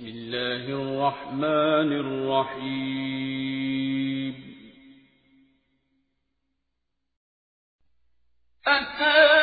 بسم الله الرحمن الرحيم. أتى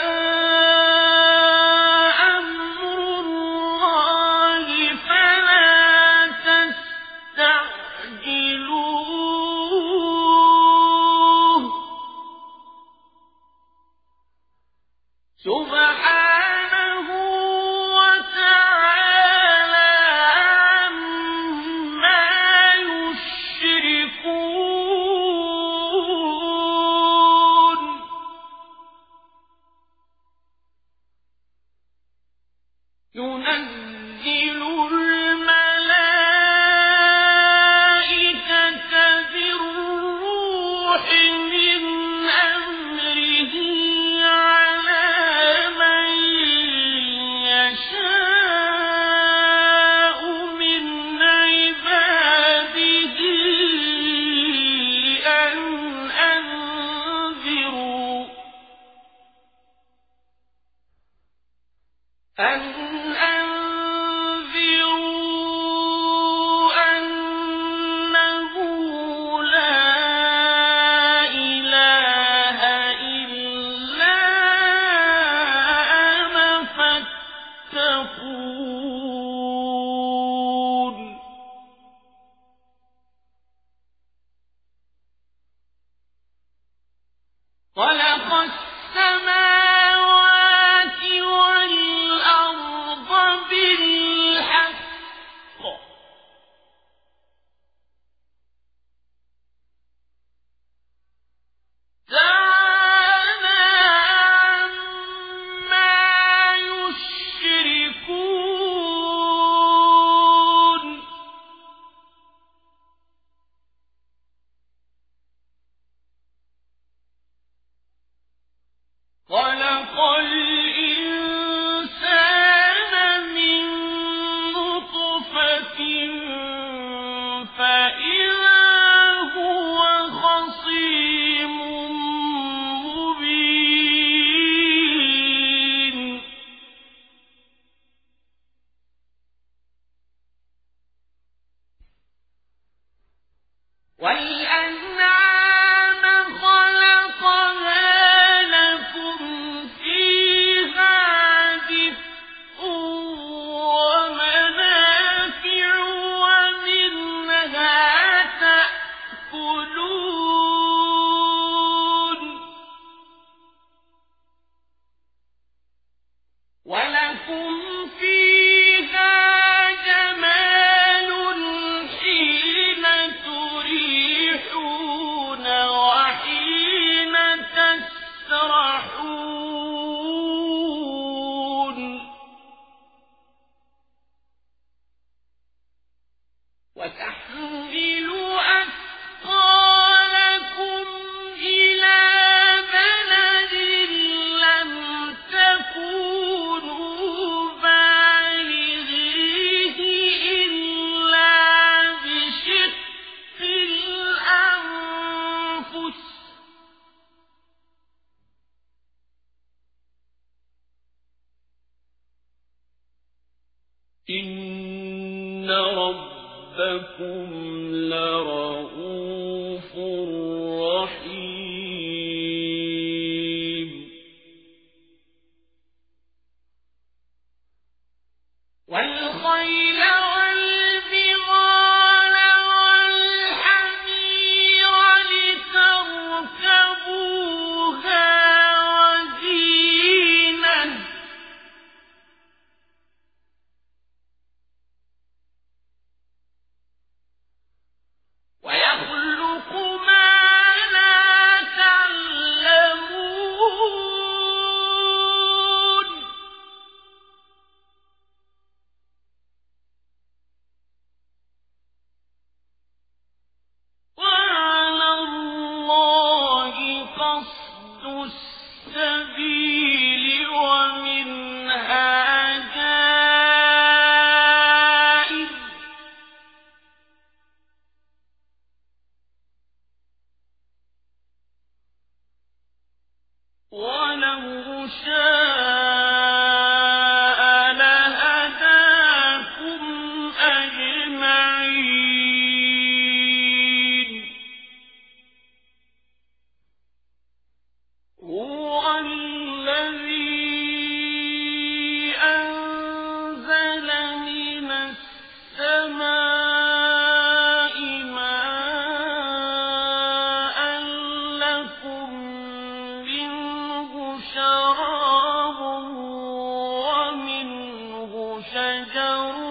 تَرَوْا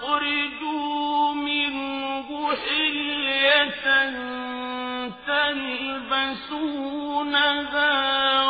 فأخرجوا منه حلية تلبسونها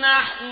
نحن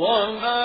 وما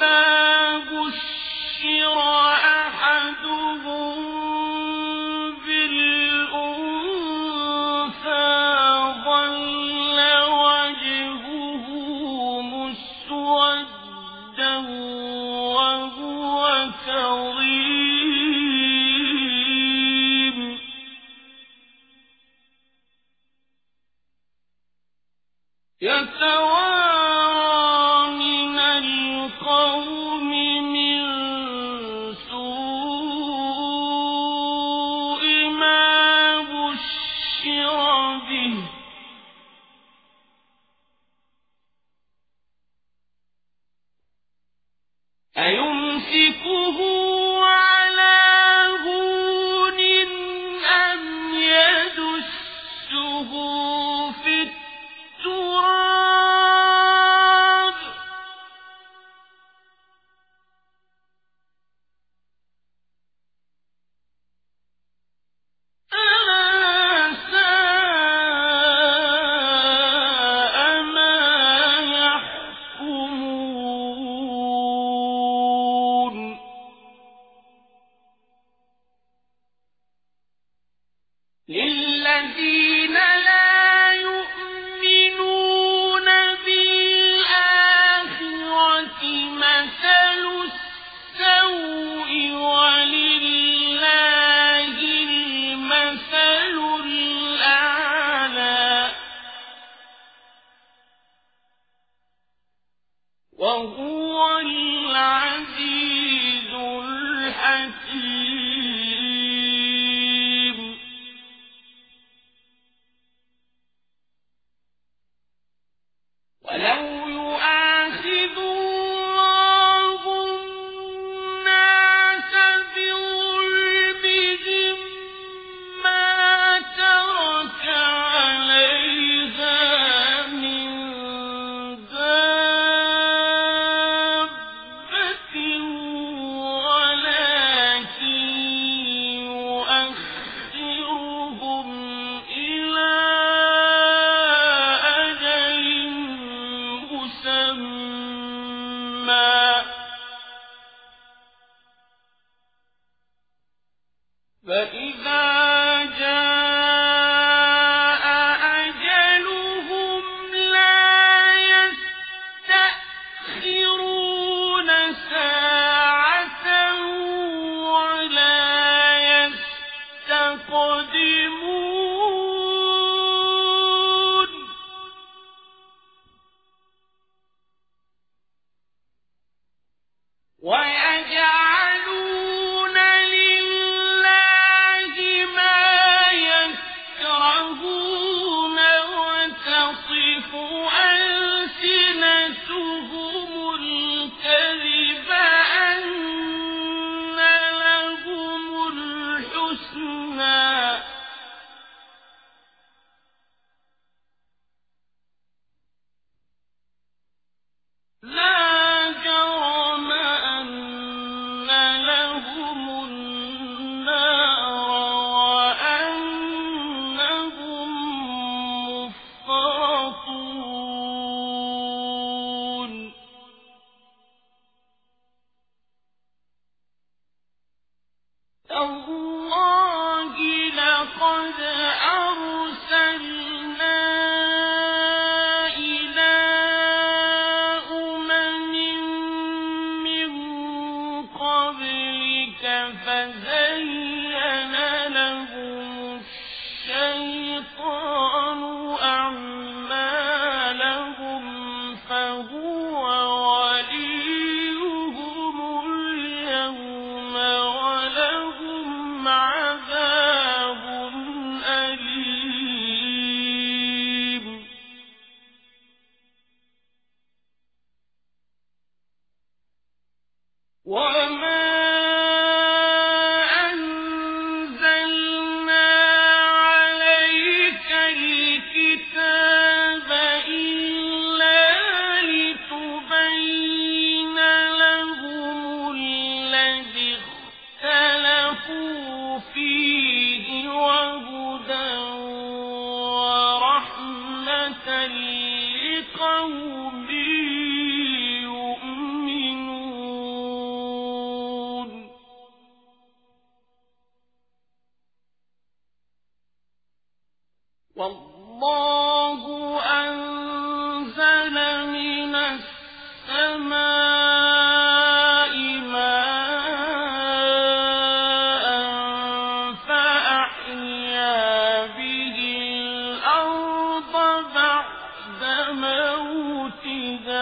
إذا بشر أحدهم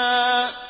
شَيْئًا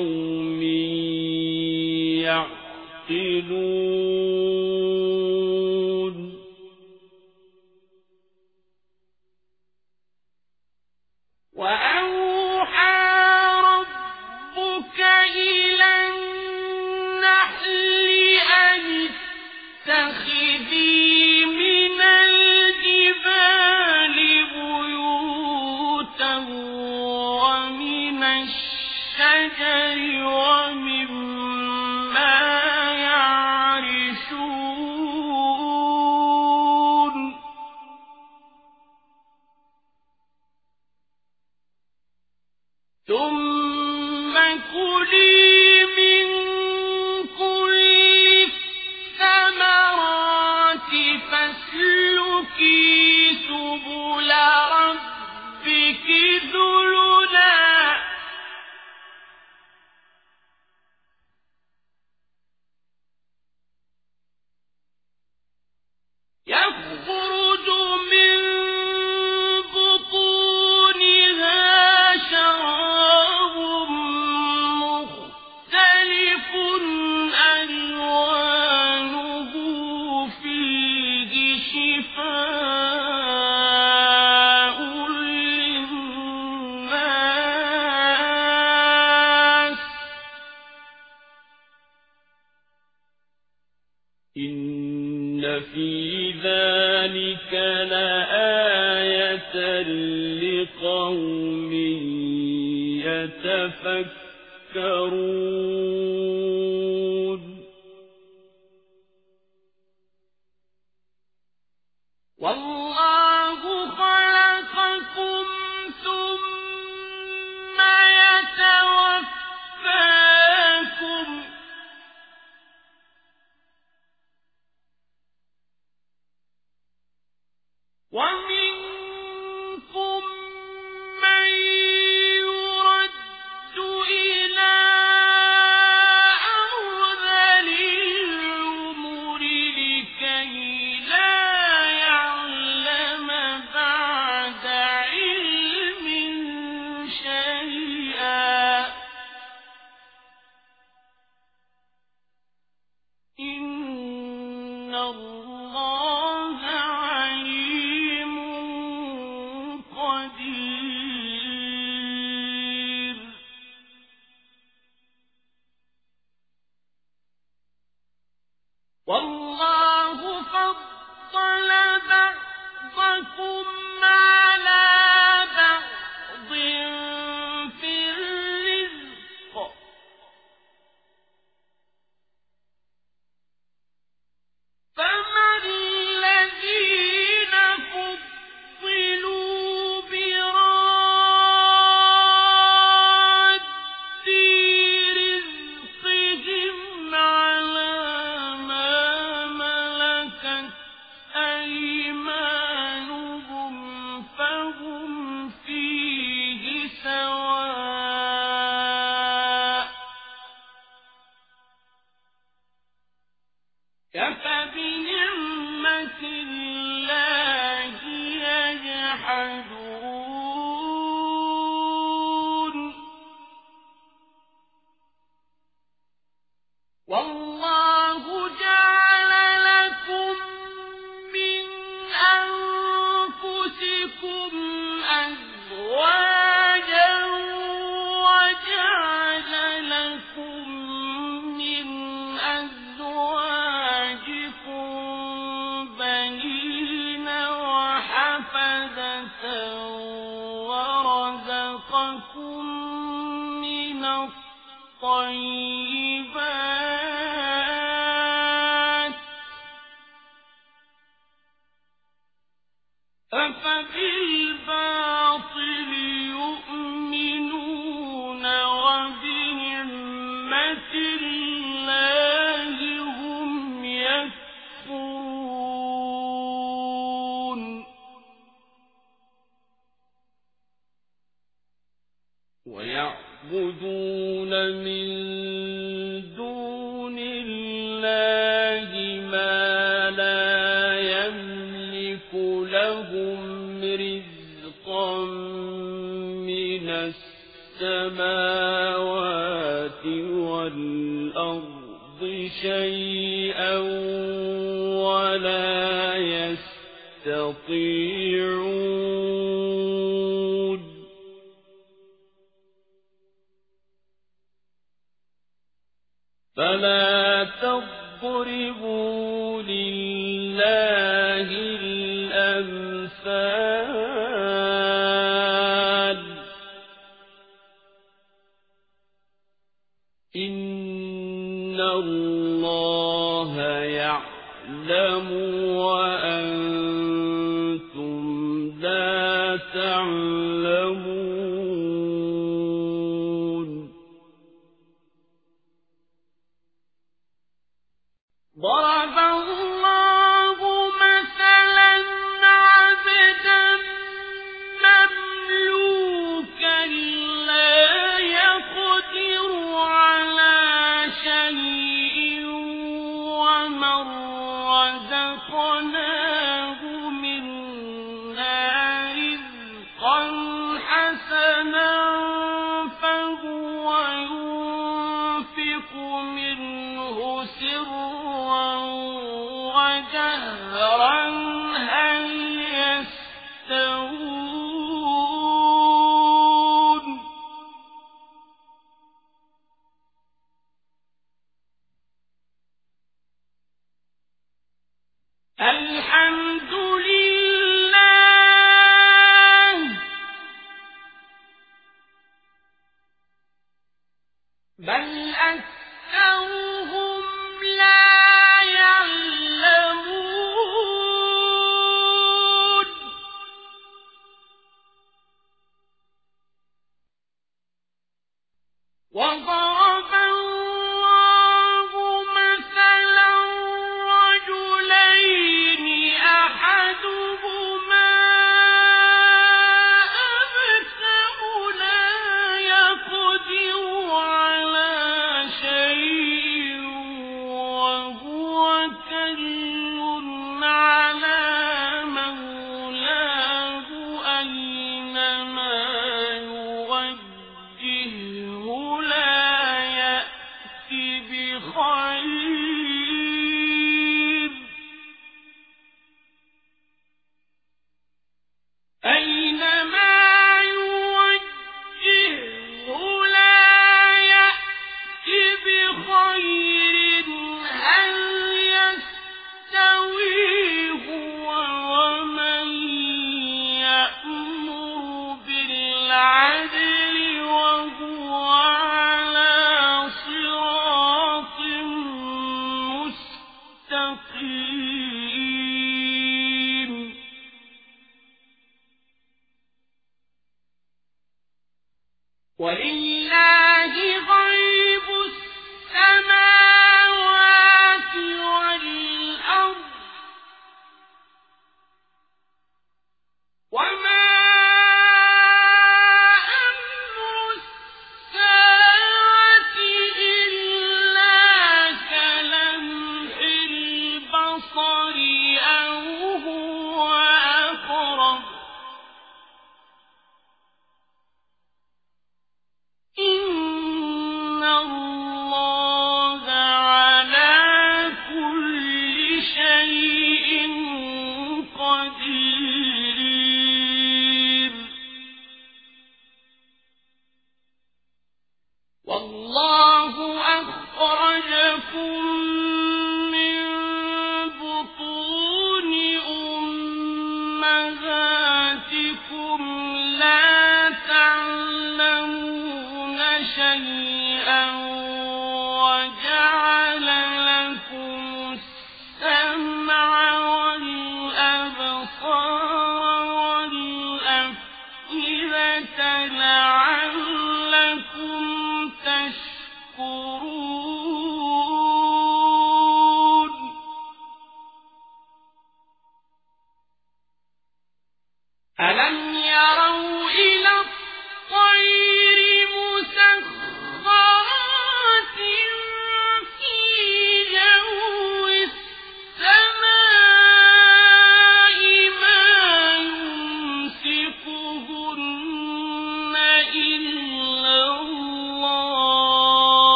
لقوم يعقلون ثم كلي في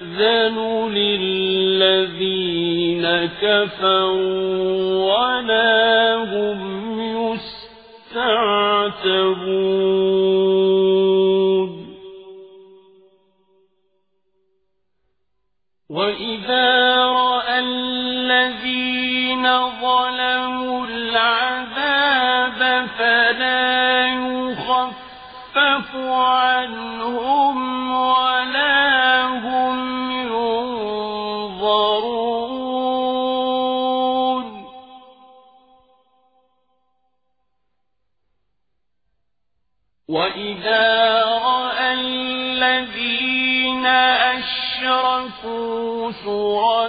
يؤذن للذين كفروا أشركوا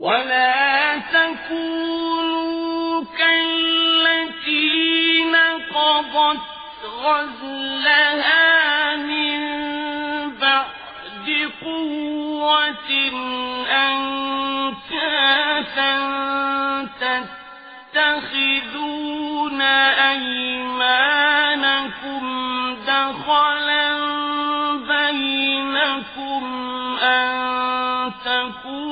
ولا تكونوا كالتي نقضت غزلها من بعد قوة أنكافا تتخذون أيمانكم دخلا بينكم أن تكون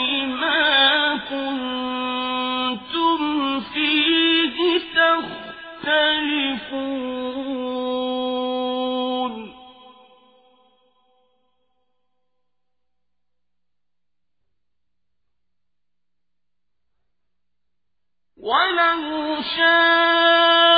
بما كنتم فيه تختلفون ولو شاء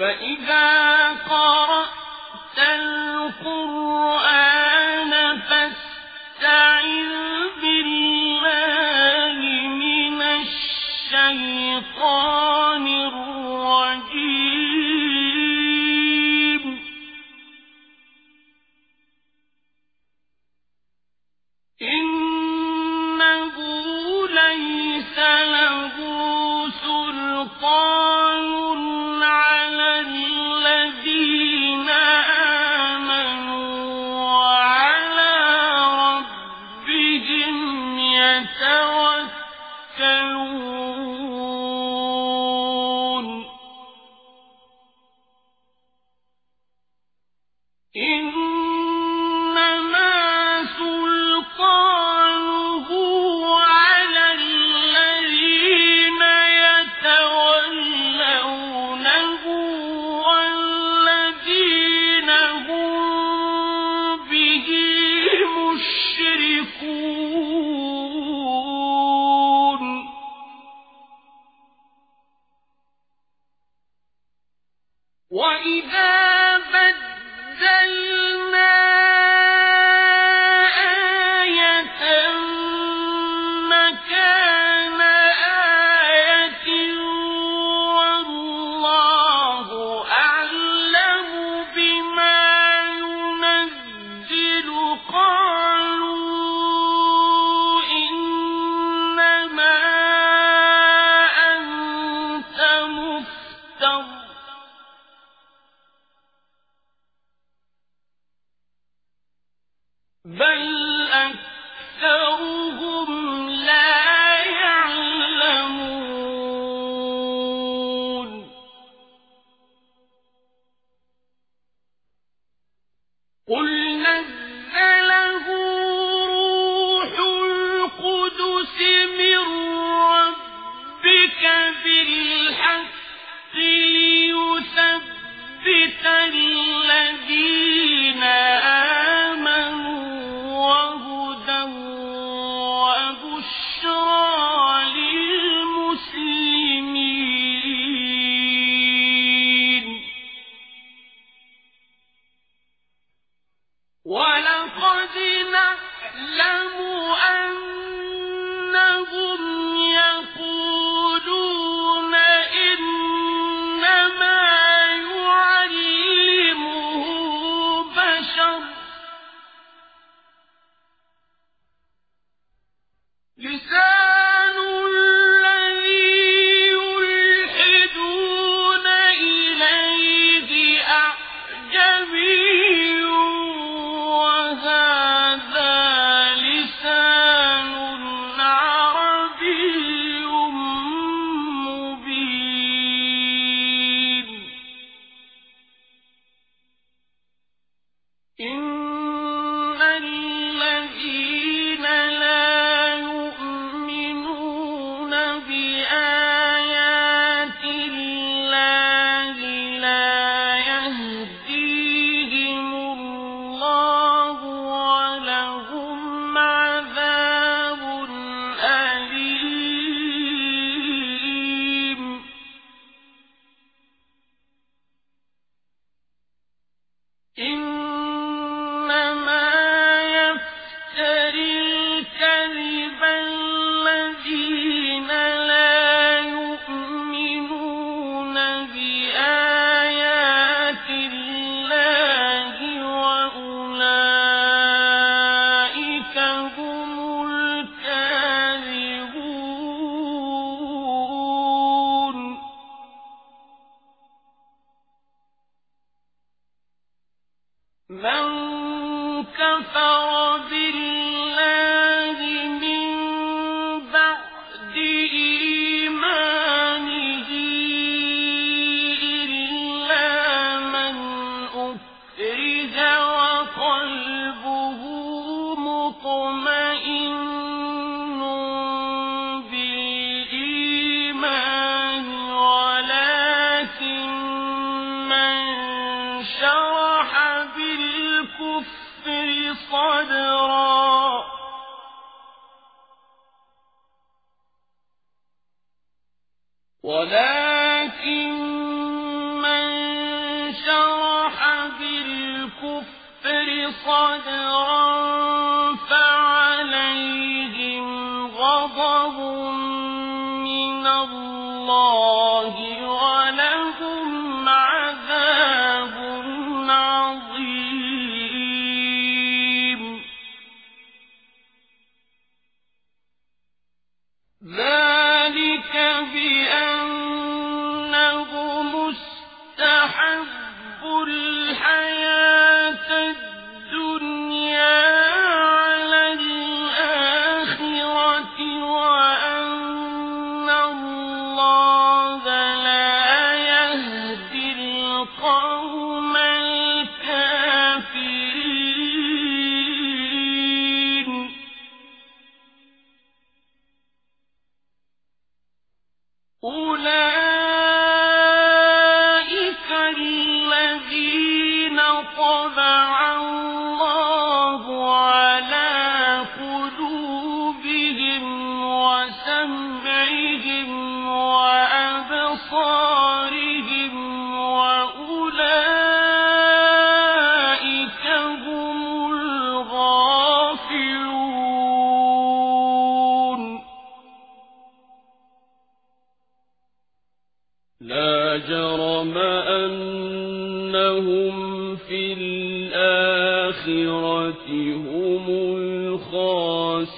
الذين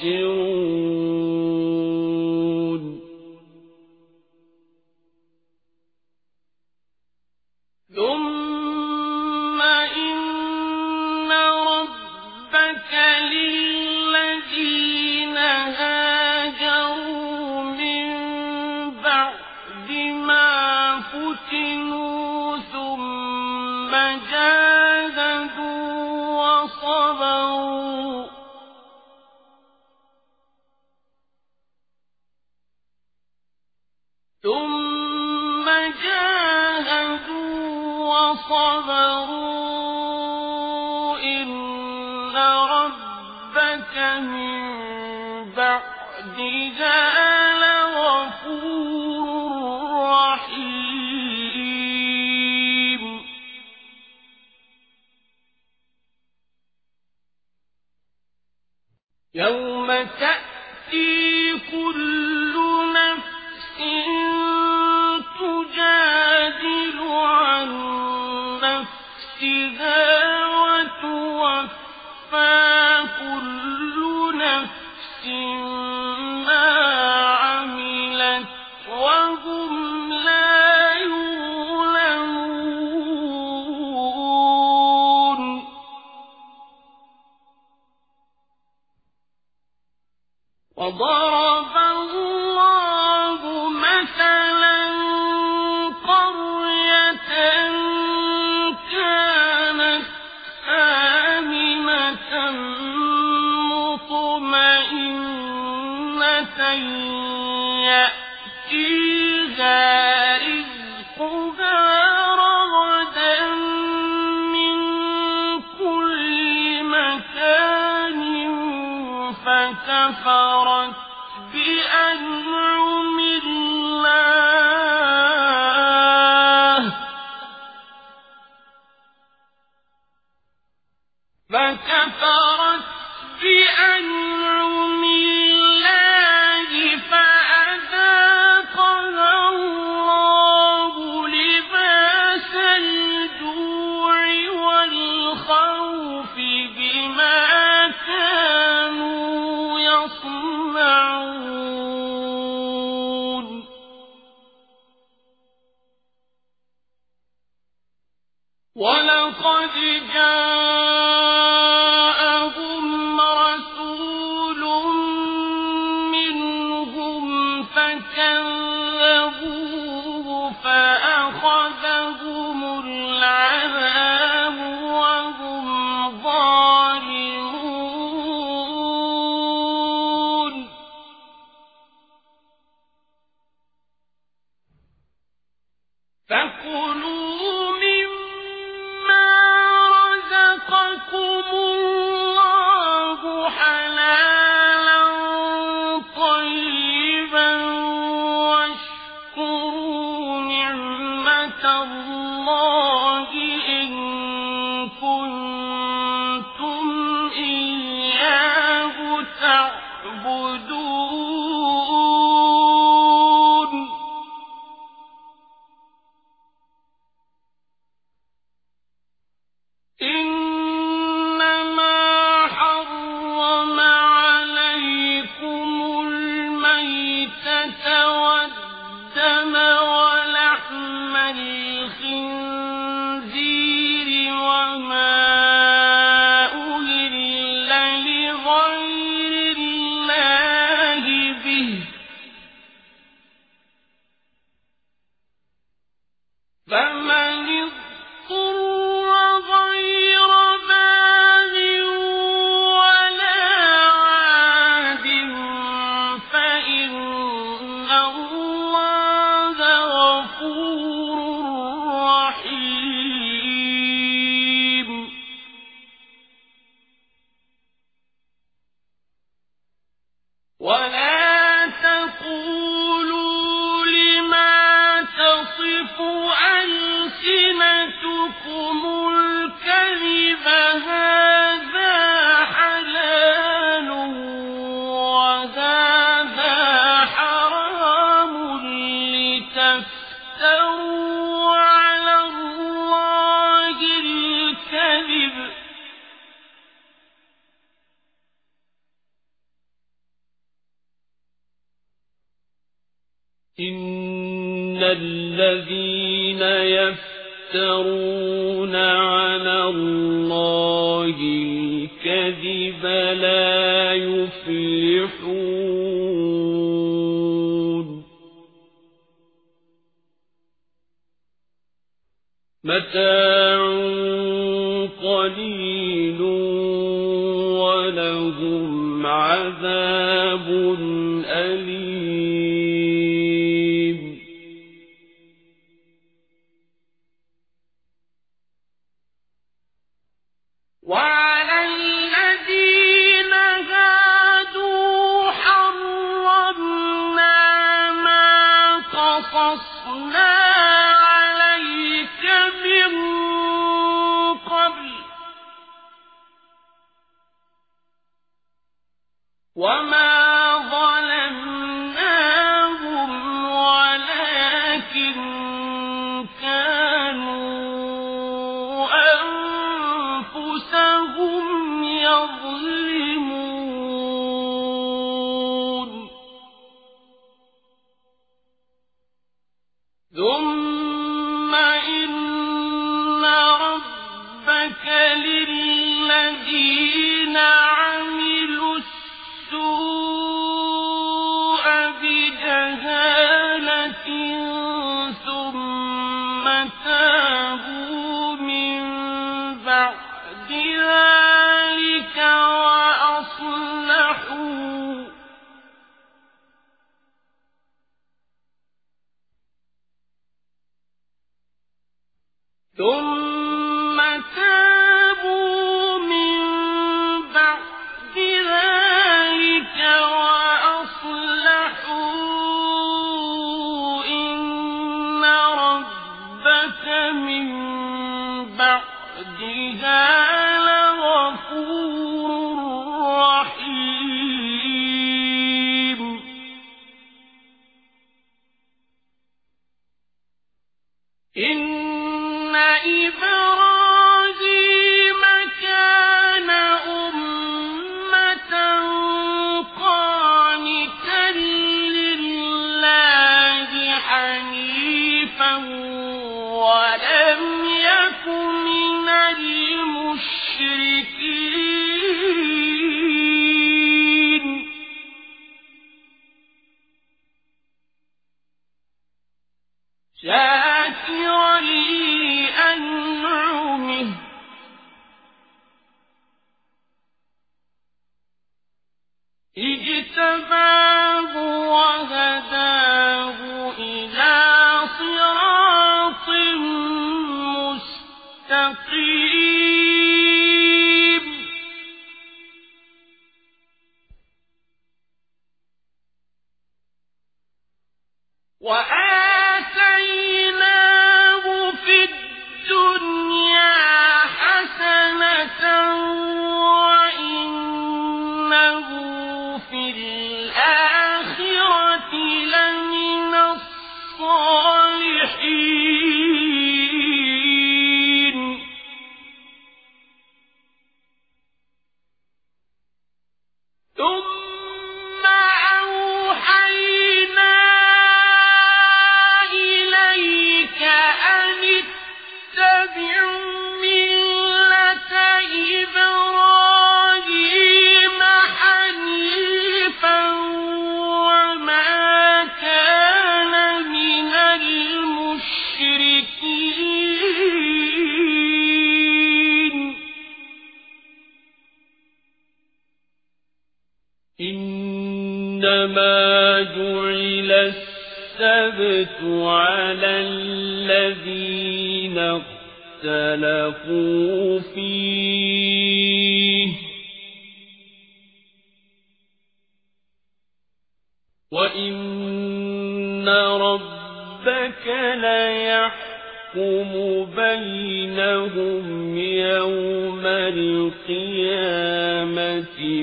الخاسرون وضرب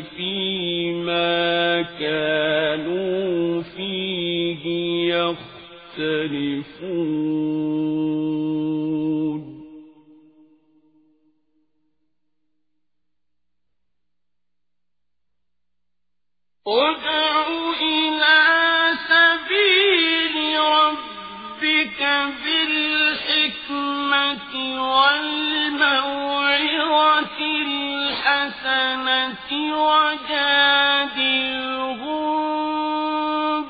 فيما كانوا فيه يختلفون. أدعوا والموعظة الحسنة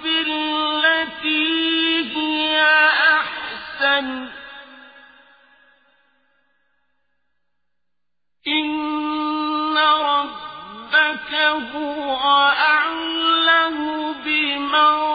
بالتي هي أحسن إن ربك هو أعلم بمن